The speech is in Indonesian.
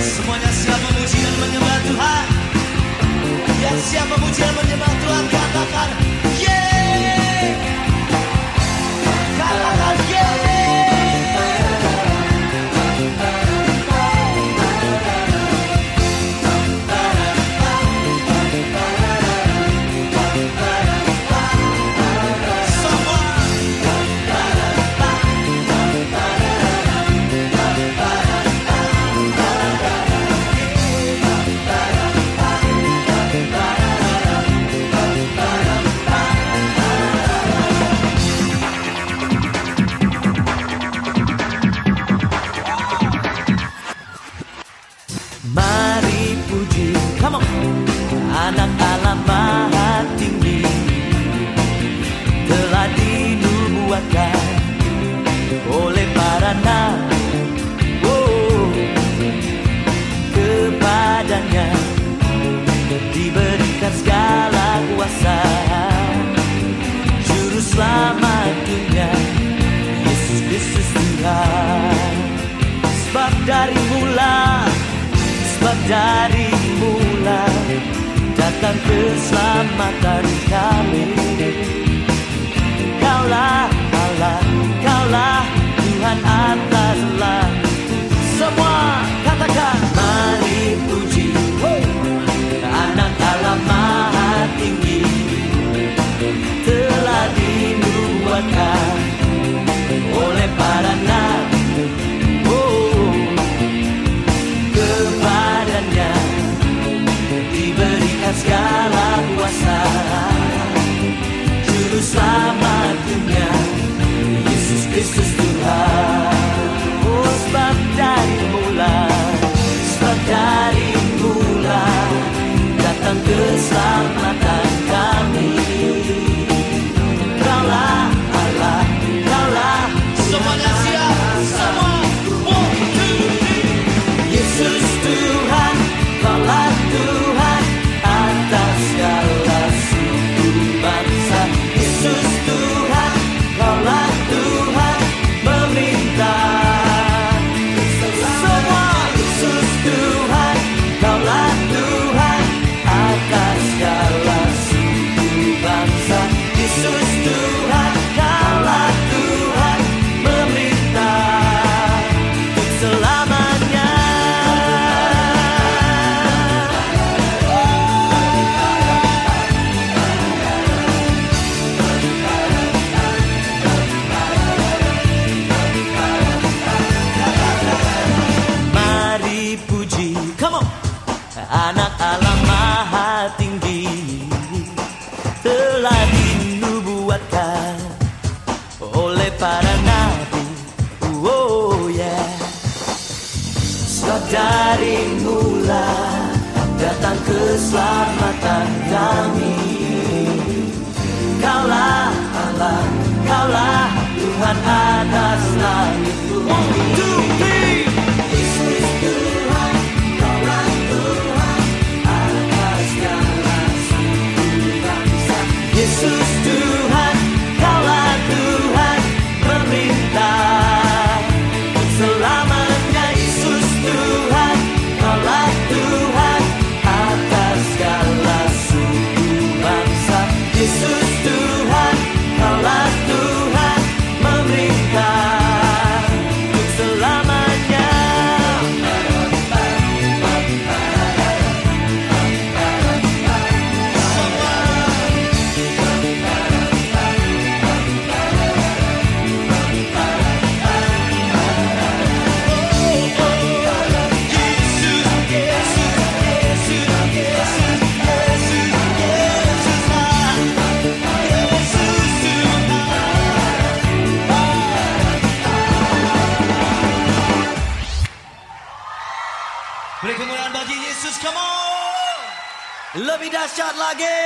Semuanya siap memuji dan menyembah Tuhan. Ya siapa memuji dan menyembah Tuhan Anak alam maha tinggi Telah dinubuatkan Oleh para nabi. Oh, Kepadanya Diberikan segala kuasa. Juru selamat dunia Yesus Kristus Tuhan. Sebab dari mula Sebab dari keselamatan kami. Kaulah Allah Kaulah Tuhan atas Semua katakan Mari puji Anak Allah maha tinggi. Telah dinubuatkan Oleh para nabi. Oh kepadanya diberikan segala Yesus Kristus Tuhan. Oh sebab dari mula anak Allah maha tinggi telah dinubuatkan oleh para nabi. Oh yeah. Sebab dari mula datang keselamatan kami Bagi Yesus, come on! Lebih dahsyat lagi!